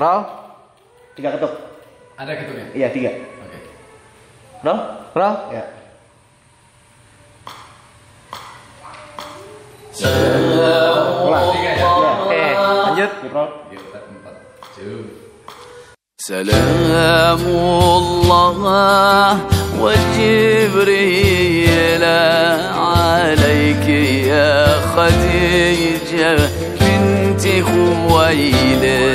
Roll. Tiga ketuk. Ada ketuknya? Iya, tiga. Oke. Okay. Roll. Ya. سلام الله وجبريل عليك يا خديجة بنت خويلد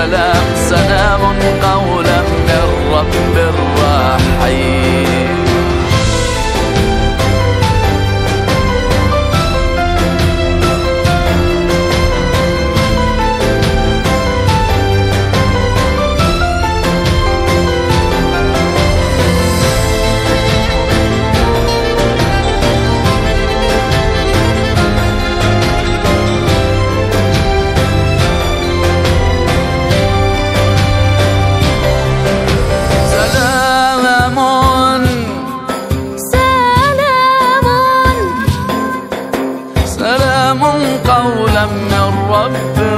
سلام سلام I'll